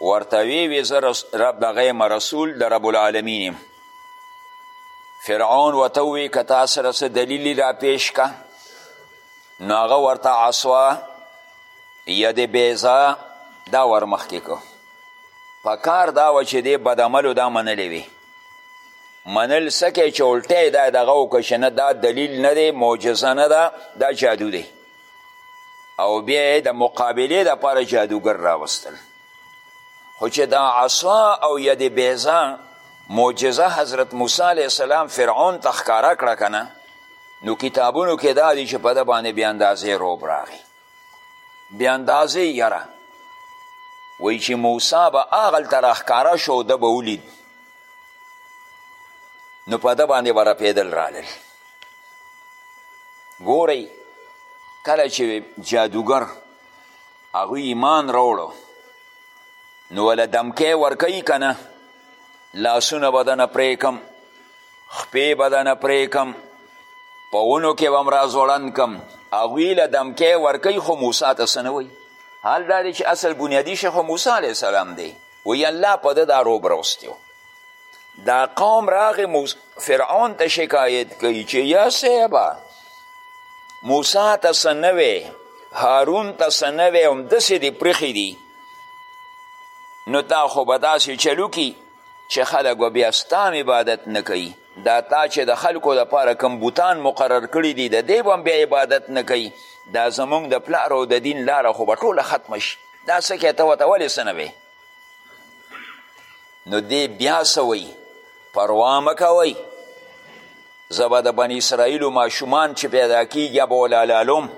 ورته وی وی زه رب دغه یم رسول د رب العالمین یم فرعون ورته وی که تا سره څه دلیلی را پیش که نو هغه ورته عصوا ید بیضا دا ورمخکې کو په کار دا و چې دی بدعملو دا منلی وي منل سکه چې الټه دا دغه وکړه چې نه دا دلیل نه دی معجزه نه ده دا جادو دی او بیا یې د مقابلې دپاره جادوګر راوستل خو چې دا عصا او ید بیضا معجزه حضرت موسی علیه السلام فرعون ته ښکاره کړه که نه نو کتابونو کې دا دي چې په ده باندې بې اندازې روب راغی بې اندازې یره وایي چې موسی به هغلته راښکاره شو ده به ولید نو په ده باندې به رپېدل رالل ګورئ کله چې جادوګر هغوی ایمان راوړو نو وله دمکه ورکوي که نه لاسونه به دنه پرې کم خپې به دنه پرې کم په ونو کې به هم راځوړند کم هغوی له دمکه ورکوي خو موسی ته څه نه وایي حال دا دی چې اصل بنیادي شی خو موسی علیه السلام دی وی الله په ده دا روب راوستی دا قوم راغی فرعون ته شکایت کوي چې یا صاحبه موسی ته څه نه وی هارون ته څه نه وی همداسې دې پرېښي دي نو تا خو به داسې چلو کی چې خلک به بیا ستا عبادت نه کوي دا تا چې د خلکو دپاره کوم بوتان مقرر کړي دي د دې به هم بیا عبادت نه کوي دا زمونږ د پلار او د دین لاره خو به ټوله ختمه شي دا څه کې ته ورته ولې څه نه وې نو دې بیا څه وایي پروا مه کوئ زه به د بني اسرائیلو ماشومان چې پیدا کیږي به وله لالوم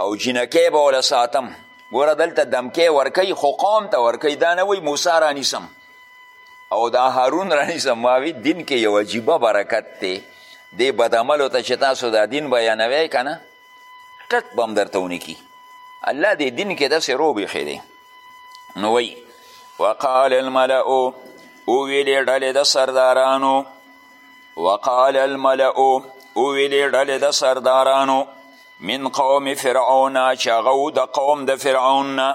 او جینکۍ به وله ساتم ګوره دلته دمکې ورکوي خو قوم ته ورکوي دا نه وایي موسی رانیسم او دا هارون رانیسم ما وی دین کې یو عجیبه برکت دی دې بدعملو ته چې تاسو دا دین بیانوی که نه ټک به هم درته ونه کړي الله دې دین کې داسې روب ایښی دی نو وایي وقال الملأ وویلې ډلې د سردارانو وقال الملأ وویلې ډلې د سردارانو من قوم فرعون چې هغه د قوم د فرعون نه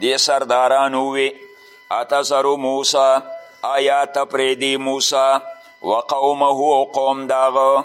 دې سردارانو ووې اتذرو موسی آیا ته پرېږدې موسی وقومه او قوم د هغه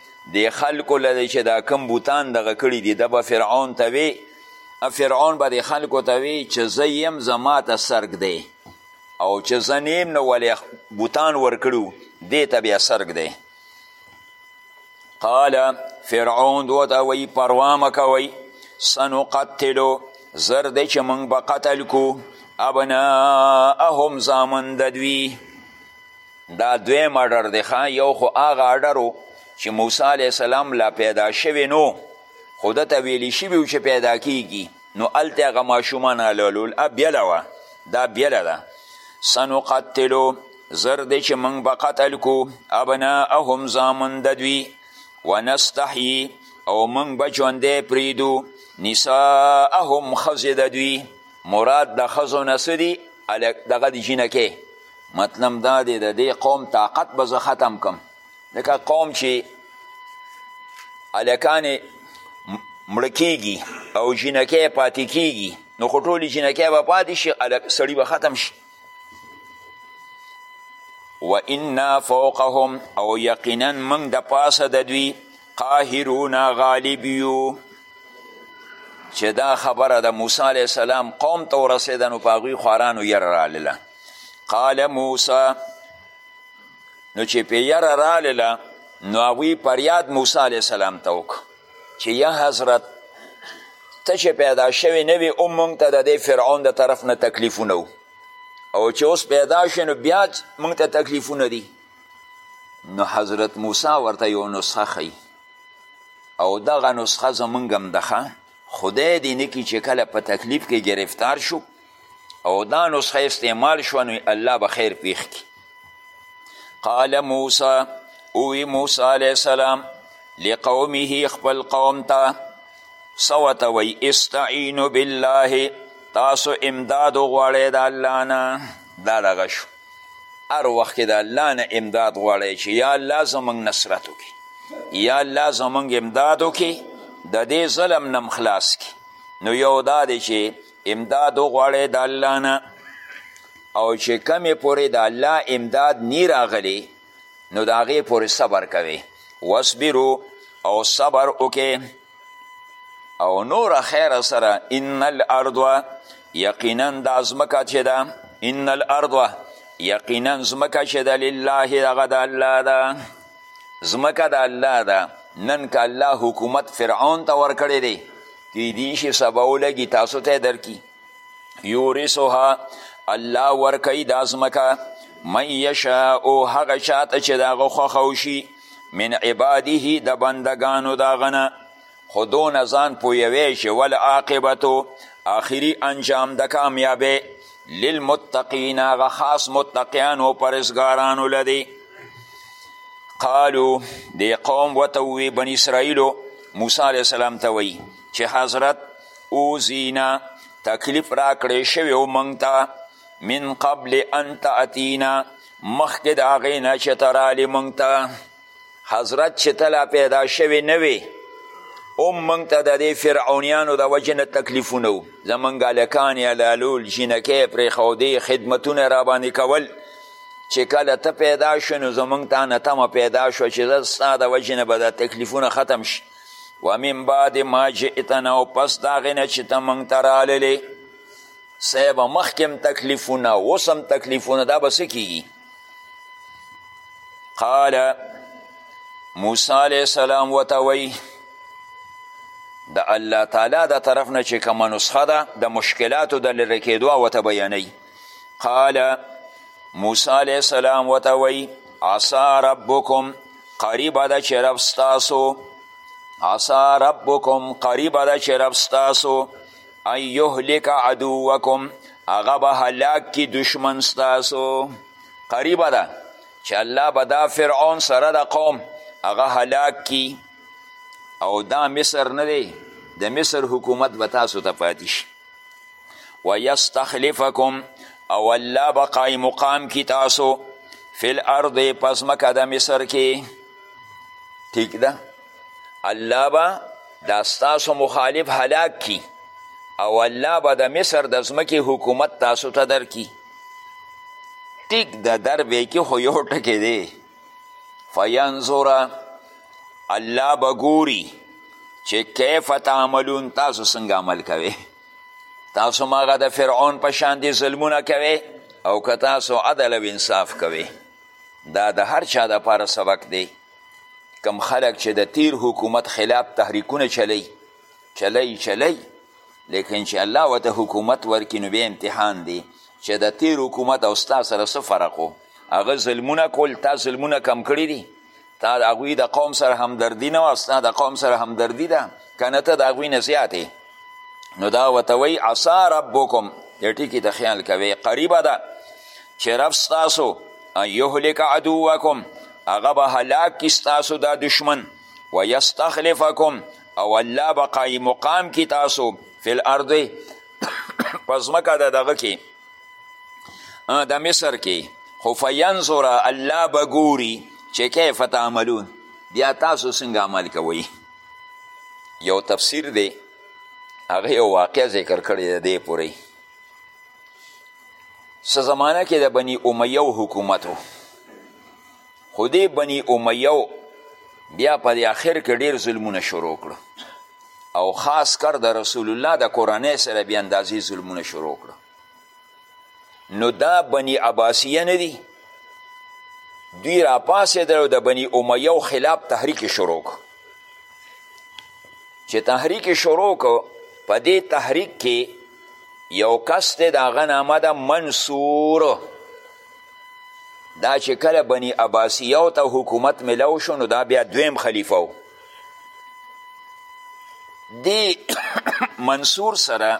دې خلکو له دی چې دا کم بوتان دغه کړي دي دا به فرعون ته وی فرعون به دې خلکو ته وی چې زه یم زما ته سرګ دی او چې زه نیم نو ولې بوتان ورکړو دې ته بیا سرګ دی قال فرعون دو ته وی پروا مه کوئ سنقتلو زر دی چې موږ به قتل کو ابناءهم زامن د دوی دا دویم اډر دی ښه یو خو هغه اډر و چې موسی علیه السلام لا پیدا شوی نو خو ده ته ویلی شوي و چې پیدا کیږي نو هلته هغه ماشومان هلولول بیله وه دا بیله ده سنقتلو زر دی چې موږ به قتل کو ابناءهم زامن د دوی ونستحیي او موږ به ژوندی پریږدو نساءهم ښځې د دوی مراد د ښځو نه څه دي دغه د جینکې مطلب دا دی د دې قوم طاقت به زه ختم کم ځکه قوم چې هلکان مړه کیږي او جینکۍ پاتې کیږي نو خو ټولې جینکۍ به پاتې شي سړي به ختم شي و انا فوقهم او یقینا موږ د پاسه د دوی قاهرون غالب یو چې دا خبره د موسی علیه السلام قوم ته ورسېده نو په هغوی خوارانو یره رالله قال موسی نو چې په یره رالله نو هغوی پریاد موسی علیه السلام ته وکړو چې یا حضرت ته چې پیدا شوی نه وي او موږ ته د دې فرعون د طرف نه تکلیفونه او چې اوس پیدا شي نو بیا موږ ته تکلیفونه دي نو حضرت موسی ورته یو نسخه ښیي او دغه نسخه زمونږ هم ده خدای دې نه کړي چې کله په تکلیف کې گرفتار شو او دا نسخه استعمال شوه نو الله به خیر پیښ کی قال موسی اوی موسی علیه السلام لقومه خپل قوم ته سوته وی استعینو بالله تاسو امداد وغواړئ د الله نه دا دغه شو هر وخت کې د الله نه امداد غواړئ چې یا الله زموږ نصرت وکړي یا الله زموږ امداد وکړي د دې ظلم نه خلاص کړي نو یو دا دی چې امداد وغواړی د الله نه او چې کمې پورې د الله امداد نی راغلی نو د هغې پورې صبر کوي وصبرو او صبر وکې او نور خیر سره ان الارض یقینا د ازمکه چې ده ان الارض یقینا ځمکه چې ده لله دغه د الله ده ځمکه د الله ده نن که الله حکومت فرعون ته ورکړی دی کیدی شي سبا ولګي تاسو ته درکي یورثها الله ورکوي دا ځمکه من یشاء هغه چاته چې د هغه خوښه وشي من عباده د بندګانو د هغه نه خو دونه ځان پوهوی چې والعاقبتو آخري انجام د کامیابۍ للمتقین هغه خاص متقیانو او پرهزګارانو له دی قالو دې قوم ورته ووی بني اسرائیلو موسی علیه السلام ته وایي چې حضرت اوزینا تکلیف راکړی شوی و موږ ته من قبل ان تأتینا مخکې د هغې نه چې ته رالې موږ ته حضرت چې ته لا پیدا شوی نه وې هم موږ ته د دې فرعونیانو د وجې نه تکلیفونه وو زموږ هلکان یې لالول جینکۍ پرېښودې خدمتونه را باندې کول چې کله ته پیدا شو نو زموږ تا نه تمه پیدا شو چې زه ستا د وجې نه به دا تکلیفونه ختم شي و من بعد ما جئتنا او پس د هغې نه چې ته موږ ته راللې صاحب مخکې هم تکلیفونه اوس هم تکلیفونه دا به څه کیږي قال موسی علیه السلام وته وی د الله تعالی د طرف نه چې کومه نسخه ده د مشکلاتو د لرې کېدو ورته بیانوي قال موسی علیه السلام ورته وی عصا ربکم قریبه ده چې رب ستاسو عصا ربکم قریبه ده چې رب ستاسو ان یهلک عدوکم هغه به هلاک کی دشمن ستاسو قریبه ده چې الله به دا فرعون سره د قوم هغه هلاک کی او دا مصر نه دی د مصر حکومت به تاسو ته پاتې شي ویستخلفکم او الله به قایم مقام کی تاسو فی الارض پس مکه د مصر کې ټیک ده الله به دا ستاسو مخالف هلاک کی او الله به د مصر د ځمکې حکومت تاسو ته درکي ټیک د دربې کې خو یو ټکی دی فینظره الله به ګوري چې کیف تعملون تاسو څنګه عمل کوئ تاسو ماغه د فرعون په شان دي ظلمونه کوئ او که تاسو عدل او انصاف کوئ دا د هر چا دپاره سبق دی کم خلک چې د تیر حکومت خلاف تحریکونه چلی چلی چلی لیکن چې الله وته حکومت ورکړي نو بیا امتحان دی چې د تیر حکومت او ستا سره څه فرق و هغه ظلمونه کول تا ظلمونه کم کړي دي تا د هغوی د قوم سره همدردي نه وه ستا د قوم سره همدردي ده که نه ته د هغوی نه زیات نو دا ورته وایي عصا ربکم دې ټکي ته خیال کوئ قریبه ده چې رب ستاسو ان یهلک عدوکم هغه به هلاک کړي ستاسو دا دشمن ویستخلفکم او الله به قایم مقام کړي تاسو فی الارض په ځمکه د دغه کې د مصر کې خو فینظر الله به ګوري چې کیف تعملون بیا تاسو څنګه عمل کوئ یو تفسیر دی هغه یو واقع ذکر کړی دی دی پورې څه زمانه کې د بني امیه حکومت و خو دې بني امیه بیا په دې آخر کې ډیر ظلمونه شروع کړو او خاص کر د رسول الله د کورنۍ سره بیا اندازې ظلمونه شروع کړو نو دا بنی عباسیه نه دي دوی راپاسېدل او د بنی امیه خلاف تحریک شروع کړو چې تحریک شروع کړو په دې تحریک کې یو کس دی د هغه نامه ده منصور دا چې کله بنی عباسیو ته حکومت ملو شو نو دا بیا دویم خلیفه و دی منصور سره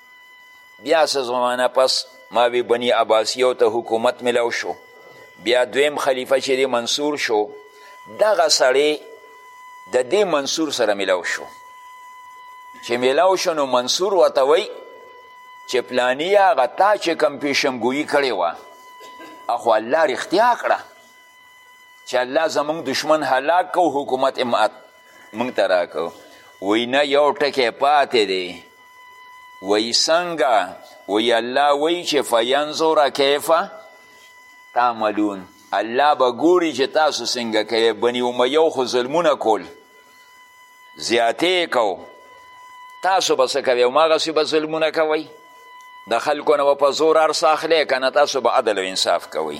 بیا څه زمانه پس ما وی بنی عباسیو ته حکومت ملاو شو بیا دویم خلیفه چې دی منصور شو دغه سړی د دې منصور سره ملاو شو چې ملاو شو نو منصور ورته وی چې پلانی هغه تا چې کم پیشنګویي کړې وه اخو الله رښتیا کړه چې الله زمونږ دشمن هلاک کو حکومت امات موږ ته راکو وی نه یو ټکی پاتې دی وی څنګه وی الله وی چې فینظر کیف تعملون الله به ګوري چې تاسو څنګه کوي بني امیو خو ظلمونه کول زیاتې کو تاسو به څه کوئ هماغسې به ظلمونه کوئ د خلکو نه به په زور هر څه اخلی که نه تاسو به عدل او انصاف کوئ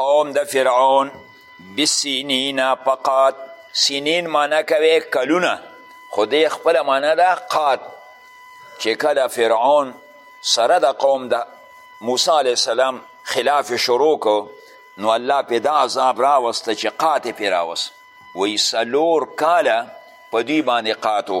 قوم د فرعون بسینین پقات سینین معنا کوي کلونه خو دې خپله معنا ده قات چې کله فرعون سره د قوم د موسی علیه السلام خلاف شروع کو نو الله پې دا عذاب راوسته چې قات یې پې راوست وایي څلور کاله په دوی باندې قاتو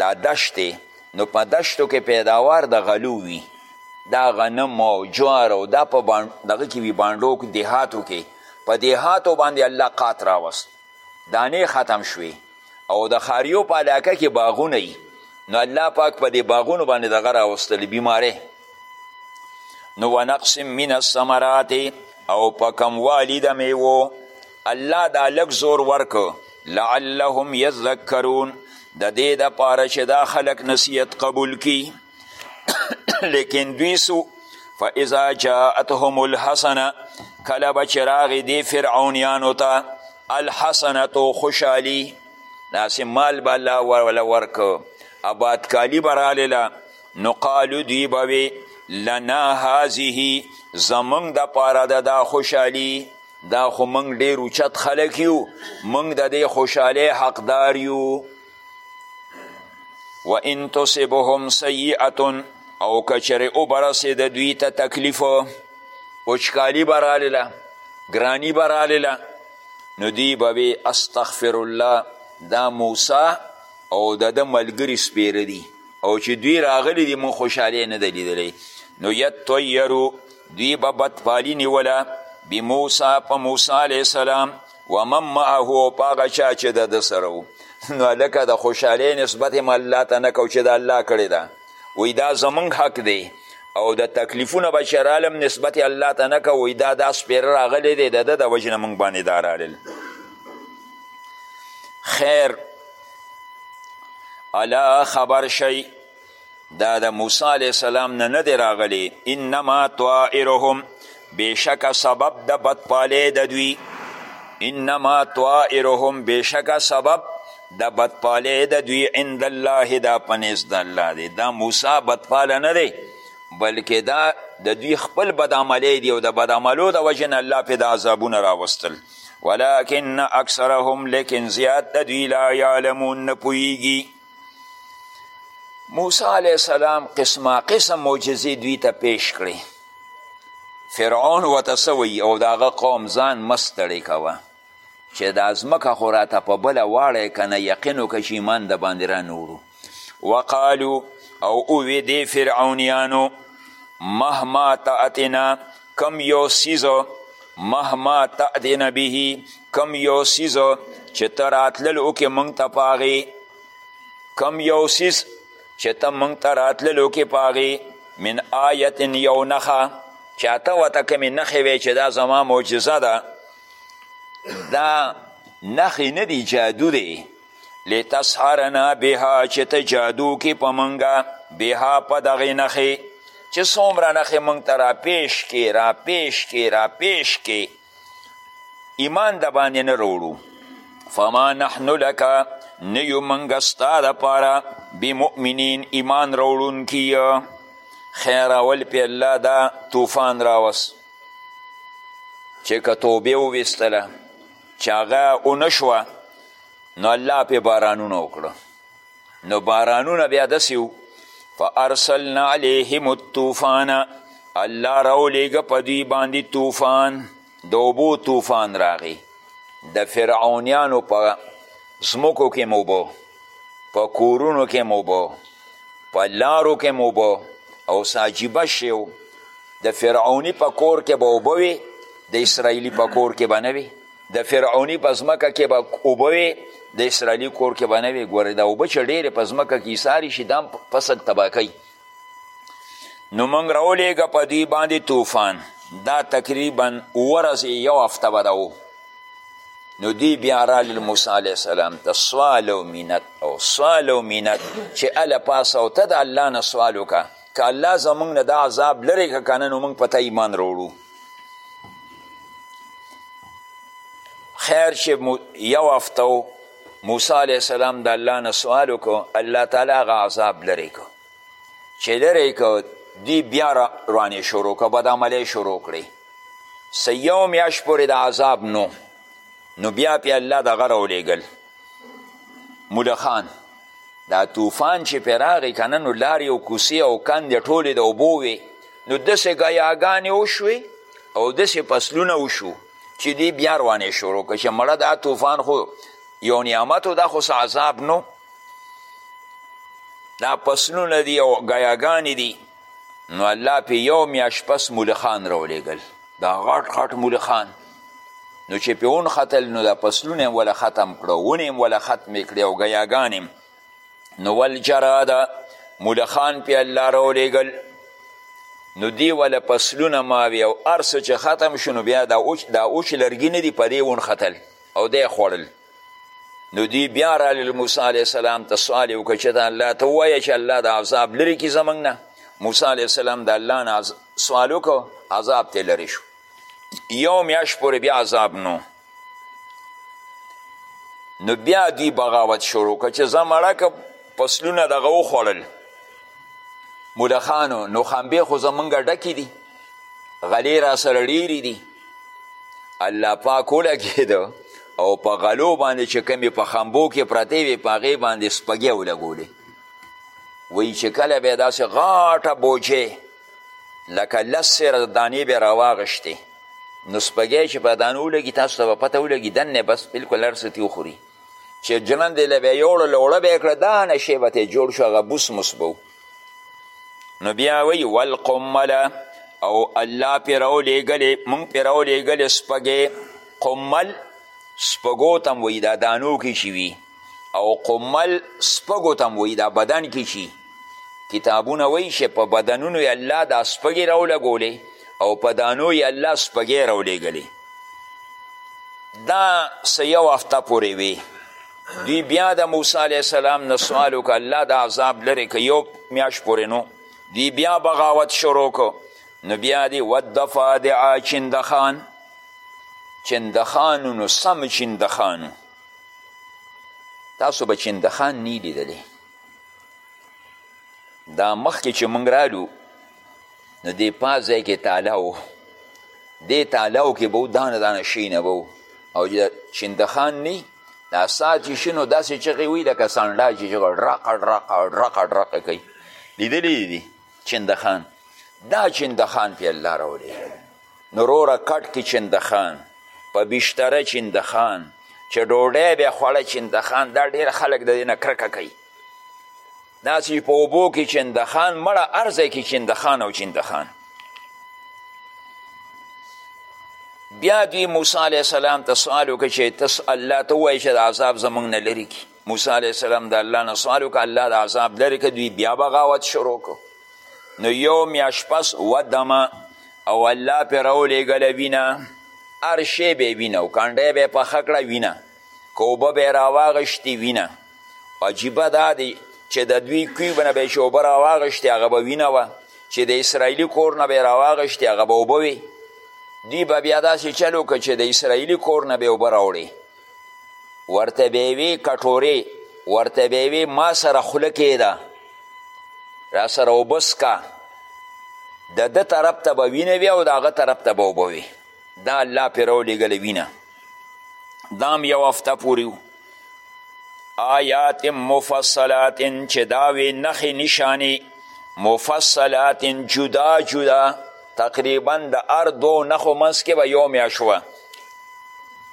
دا دشت دی نو په دشتو کې پیداوار د غلو وي دا غنم او جوار او دا په دغه کې وي بانډو کې دیهاتو کې په دیهاتو باندې الله قات راوست دانې ختم شوې او د ښاریو په علاقه کې باغونه وي نو الله پاک په دې باغونو باندې دغه راوستلې بیمارې نو ونقص من الثمرات او په کموالي د میوو الله دا لږ زور ورکو لعلهم یذکرون د دې د پاره چې دا خلک نصیحت قبول کی لیکن دوی سو فاذا جاءتهم الحسنه کله به چې راغې دې فرعونیانو ته الحسنتو خوشحالي داسې مال به الله وله ورکو آبادکالي به رالله نو قالو دوی به وې لنا هذه زمونږ دپاره د دا خوشحالي دا خو موږ ډیر اوچت خلک یو موږ د دې خوشحالۍ حقدار یو و ان تصبهم سیئه او کچرې وبرسېده دوی ته تکلیف وچکالي به رالله ګراني به رالله نو دوی به وې استغفر الله دا موسی او د ده ملګري سپېره دي او چې دوی راغلي دي موږ خوشحالۍ نه ده لیدلی نو یطیرو دوی به بدپالی نیوله بموسی په موسی علیه السلام و من معه او په هغه چا چې د ده سره و نو هلکه د خوشحالۍ نسبت هم الله ته نه کو چې دا الله کړې ده وایي دا زمونږ حق دی او د تکلیفونه به چې رالم نسبت الله ته نه کو وایي دا دا سپېره راغلی دی د ده د وجې نه موږ باندې دا رالل خیر الا خبر شئ دا د موسی علیه السلام نه نه دی راغلی انما طائرهم بېشکه سبب د بدپالۍ د دوی انما طائرهم بېشکه سبب د بدپالۍ د دوی عند الله دا په نزد د الله دی دا موسی بدپاله نه دی بلکې دا د دوی خپل بدعملی دی او د بدعملو د وجې نه الله پرې د عذابونه راوستل ولکن اکثرهم لیکن زیات د دوی لا یعلمون نه پوهیږي موسی علیه السلام قسمه قسم معجزې دوی ته پیش کړې فرعون ورته څه وایي او د هغه قوم ځان مه ستړی کوه چې دا ځمکه خو راته په بله واړی که نه یقین وکړه چې ایمان د باندې رانوړو وقالو او اووې دې فرعونیانو مهما تأتنا کم یو سیز مهما تأذن به کم یو سیز چې ته راتلل وکې موږ ته په هغې کم یو سیز چې ته موږ ته راتلل وکې په هغې من آیت یو نښه چاته وته کمی نخی وی چې دا زما معجزه ده دا نخی نه دی جادو دی لتسحرنا بها چې ته جادو کې په منګه بها په دغې نښې چې څومره نښې موږ ته راپیش کې راپیش کې راپیش کې ایمان د باندې نه راوړو فما نحن لک نه یو موږ ستا دپاره بمؤمنین ایمان راوړونکي خیر اول پې الله دا طوفان راوست چې که توبه وویستله چې هغه ونه شوه نو الله پې بارانونه وکړه نو بارانونه بیا داسې وو فارسلنا علیهم الطوفان الله راولیږه په دوی باندې طوفان د اوبو طوفان راغی د فرعونیانو په ځمکو کې موبو په کورونو کې موبو په لارو کې موبو او ساجیبه شیو د فرعونی په کور کې به اوبه وي د اسرائیلي په کور کې به نه وي د فرعوني په ځمکه کې به اوبه وې د اسرائیلي کور کې به نه وې ګورې دا اوبه چې ډېرې په ځمکه کې ایسارې شي دا فصل تباه کوي نو موږ راولېږه په دوی باندې طوفان دا تقریبا اووه ورځې یو هفته به ده نو دی بیا رالل موسی علیه السلام ته سوال او مینت او سوال او مینت چې هله پاسه او ته د الله نه سوال وکړه که الله زموږ نه دا عذاب لرې که که نه نو موږ په ته ایمان راوړو خیر چې یو هفته و موسی علیه السلام د الله نه سوال وکړو الله تعالی هغه عذاب لرې کړو چې لرې کړو دی بیا روانې شروع کړو بدعملۍ شروع کړې څه یو میاشت پورې د عذاب نو نو بیا پې الله دغه راولېږل موله خان دا طوفان چې پې راغی که نه نو لارې او کوسې او کندې ټولې د اوبو وې نو داسې ګیاګانې وشوې او داسې فصلونه وشو چې دی بیا روانې شروع کړه چې مړه دا طوفان خو یو نعمت دا خو عذاب نو دا فصلونه دي او ګیاګانې دي نو الله پې یو میاشت پس مولخان راولېږل دا غټ غټ مولخان نو چې پې ونښتل نو دا فصلونه یې وله ختم کړه ونې یې وله ختمې کړې او ګیاګانې نو والجراده مولخان پې الله راولېږل نو دی وله پسلونه ماوي او هر څه چې ختم شو نو بیا دا اوچ دا اوچ لرګي نه دي په دې ونښتل او دی خوړل نو دی بیا رالل موسی علیه السلام ته سوال یې وکړ چې دا الله ته ووایه چې الله د عذاب لرې کړي زموږ نه موسی علیه السلام د الله نه سوال وکړو عذاب ته لرې شو یو میاشت پورې بیا عذاب نو نو بیا دوی بغاوت شروع که چې زه مړه که پسلونه دغه وخوړل مولخانو نو خامبې خو زمونږ ډکې دي غلې را سره ډېرې دي الله پاک ولګېده او په غلو باندې چې کمې په خامبو کې پرتې وې په هغې باندې سپګې ولګولې وایي چې کله به یې داسې غاټه بوجې لکه لس سره دانې به راواغشتې نو سپګی چې په دانو ولګي تاسو ته به پته ولګي دننه بس بلکل هر څه ترې وخوري چې ژرندې له به یې یوړه لوړه به یې کړه دا نشې به ته جوړ شو هغه بوس موس به نو بیا وایي والقمله او الله پې راولېږلې مونږ پې راولېږلې سپګې قمل سپګو ته هم وایي دا دانو کې چې وي او قمل سپګو تم وی دا بدن کی چی کتابونه وی چې په بدنونو یې الله دا سپګې راولګولې او په دانو یې الله سپګې راولېږلې دا څه یو هفته پورې وي دوی بیا د موسی علیه السلام نه سوال وکړه الله دا عذاب لرې که یو میاشت پورې نو دوی بیا بغاوت شروع کو نو بیا دی ودفا دعا چندخان چندخانونو سم چندخانو تاسو به چین د خان نی لیدلی دا مخکې چې موږ رالو نو دې پاس ځای کې تاله و دې تالاو کې به دانه دانه شینه به او چین د خان نی دا ساه چې شي نو داسې چغې وي لکه سانډا چې چغه ډرقه ډرقه ډرقه ډرقه کوي لیدلی دي چین د خان دا چین د خان پې الله راولېږه نو روره کټ کې چندخان په بشتره چندخان چې ډوډۍ به خوړه چندخان دا ډېر خلک د دې نه کرکه کوي داسې په اوبو کې چندخان مړه هر ځای کې چندخان او چندخان بیا دوی موسی علیه السلام ته سوال وکړه چې تس الله ته ووایي چې د عذاب زموږ نه لرې کړي موسی علیه السلام د الله نه سوال وکړه الله د عذاب لرې کړه دوی بیا بغاوت شروع کړو نو یو میاشت پس و دمه او الله پې راولېږله وینه هر شی به یې وینه او کنډۍ به یې پخه کړه وینه که اوبه به یې راواغېشتې وینه عجیبه دا دی چې د دوی کیوب نه به یې چې اوبه راواغېشتې هغه به وینه وه چې د اسرائیلي کور نه به یې راواغېشتې هغه به اوبه وې دوی به بیا داسې چل وکړه چې د اسرائیلي کور نه به یې اوبه راوړې ورته به وي کټورې ورته به وي ما سره خوله کېده را سره اوبه څکه د ده طرف ته به وینه وي او د هغه طرف ته به اوبه وي دا الله پرې راولېږلې وینه دا هم یو هفته پورې و آیات مفصلات چې دا وې نښې نشانې مفصلات جدا جدا تقریبا د هر دوو نښو منځ کې به یو میاشت وه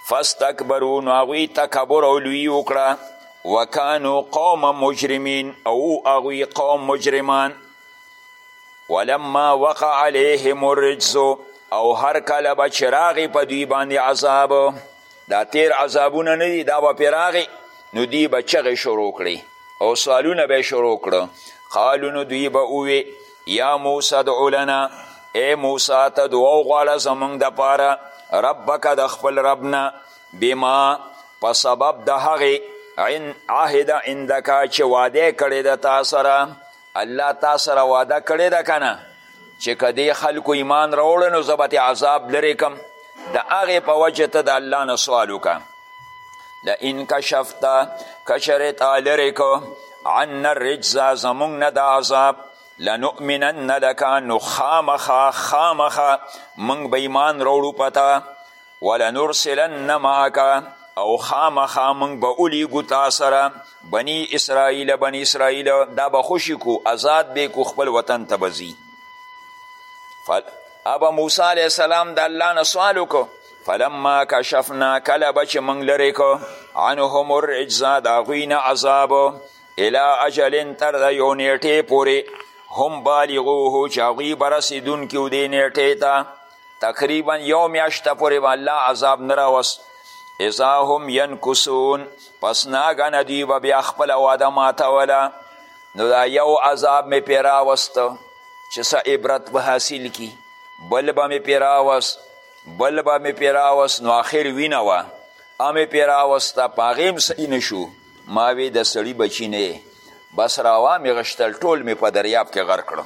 فاستکبرو نو هغوی تکبر او لویي وکړه وکانو قوم مجرمین او هغوی قوم مجرمان ولما وقع علیهم الرجز او هر کله به چې راغی په دوی باندې عذاب دا تیر عذابونه نه دي دا به پې راغی نو دوی به چغې شروع کړي او سوالونه به یې شروع کړه قالو نو دوی به ووې یا موسی ادع لنا ای موسی ته دعا وغواړه زمونږ دپاره ربک د خپل رب نه بما په سبب د هغې عهد عندک چې واده کړی د تا سره الله تا سره واده کړی ده که نه چې که دې خلکو ایمان راوړی نو زه به عذاب لرې کم د هغې په وجه ته د الله نه سوال وکړه لئن کشفت که چېرې تا لرې کو عنا الرجزه زموږ نه د عذاب لنؤمنن لک نو خامخا خامخا موږ به ایمان راوړو په تا ولنرسلن معک او خامخا موږ به ولیږو تا سره بني اسرائیل بني اسرائیل دا به خوشي کو ازاد به کو خپل وطن ته به ابا موسی علیه السلام د الله نه سوال وکړو فلما کشفنا کله به چې موږ لرې کو عنهم الرجزا د هغوی نه عذاب الی اجل تر د یو نیټې پورې هم بالغوه چې هغوی به رسېدونکي و دې نیټې ته تقریبا یو میاشته پورې به الله عذاب نه راوست اذا هم ینکسون پس ناګنه دوی به بیا خپله واده ماتوله نو دا یو عذاب مې پې راوسته چې څه عبرت به حاصل کی بل به مې پې راوست بل به مې پې راوست نو آخر وینه وه امې پې راوسته په هغې هم صحیح نه شو ما وې د سړي بچي نه بس راوا مې غشتل ټول مې په دریاب کې غر کړو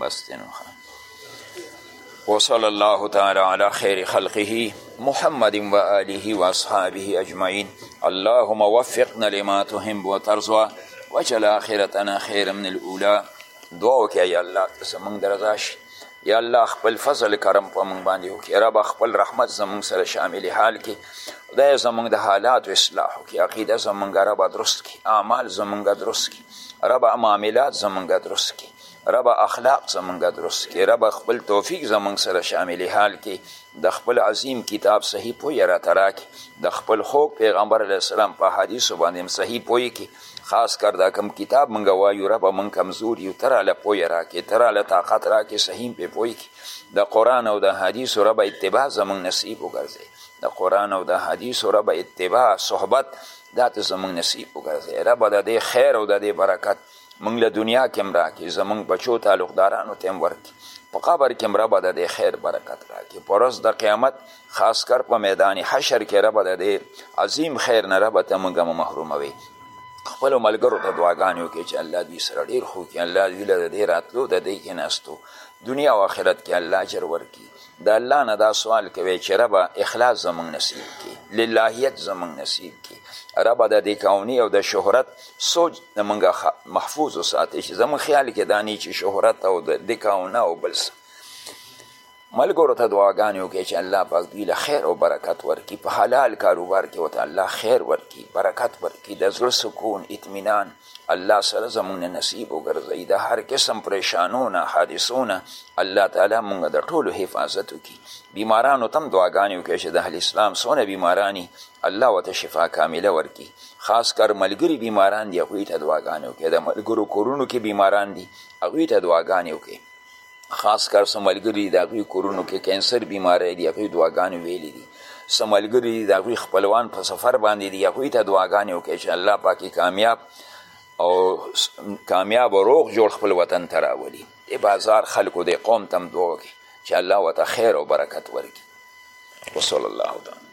بس دی نو وصلی الله تعالی علی خیر خلقه محمد و آله و اصحابه اجمعین اللهم وفقنا لما تحب و ترضا وجل آخرتنا خیر من الاولا دعا وکړه یا الله ته زمونږ د رضا شي یا الله خپل فضل کرم په موږ باندې وکړي رب خپل رحمت زموږ سره شامل حال کې خدای زموږ د حالات اصلاح وکړي عقیده زموږ رب درست کړي اعمال زموږ درست کړي رب معاملات زموږ درست کړي رب اخلاق زمونږ درست کې رب خپل توفیق زمونږ سره شامل حال کې د خپل عظیم کتاب صحیح پوی را تراک د خپل خو پیغمبر علی السلام په حدیث باندې صحیح پوی کې خاص کر دا کم کتاب مونږ وایو رب مونږ کمزور یو تر له پوی را کې تر له طاقت را کې صحیح په پوی کې د قران او د حدیث رب اتباع زمونږ نصیب وګرځي د قران او د حدیث رب اتباع صحبت دا ته زمونږ نصیب وګرځي رب د دې خیر او د دې برکت مونږ له دنیا کې هم راکړي زمونږ بچو تعلقدارانو ته هم ورکړي په قبر کې هم ربه د دې خیر برکت راکړي په ورځ د قیامت خاص کر په میدان حشر کې ربه د دې عظیم خیر نه ربه ته مونږ مو محروموي خپلو ملګرو ته دعاګانې وکړي چې الله دوی سره ډېر ښو کړي الله دوی له د دې راتلو د دې کېناستو دنیا او آخرت کې الله اجر ورکړي د الله نه دا سوال کوي چې ربه اخلاص زمونږ نصیب کی للهیت زمونږ نصیب کی ربه د دې کونی او د شهرت سوچ زمونږ محفوظ وساتي چې زمونږ خیال کې دا نه چې شهرت او د دې کونه او بل څه ملګرو ته دعاګانې وکړي چې الله پاک دوی له خیر او برکت ورکړي په حلال کاروبار کې ورته الله خیر ورکړي برکت ورکړي د زړه سکون اطمینان الله سره زمونږ نصیب وګرځوي د هر قسم پریشانو نه حادثو نه الله تعالی مونږ د ټولو حفاظت وکړي بیمارانو تم دعاګانې وکړي چې د اهل اسلام څونه بیمارانی الله ورته شفا کامله ورکړي خاص کر ملګري بیماران دي هغوی ته دعاګانې وکړي د ملګرو کورونو کې بیماران دي هغوی ته دعاګانې وکړي خاص کار څه ملګري د هغوی کورونو کې کینسر بیماری دي هغوی دعاګانې ویلي دي څه ملګري دي د هغوی خپلوان په سفر باندې دي هغوی ته دعاګانې وکړئ چې الله پاکې کامیاب او کامیاب او روغ جوړ خپل وطن ته راولي د بازار خلکو د قوم ته هم دعا وکړي چې الله ورته خیر او برکت ورکړي وصلی الله تعالی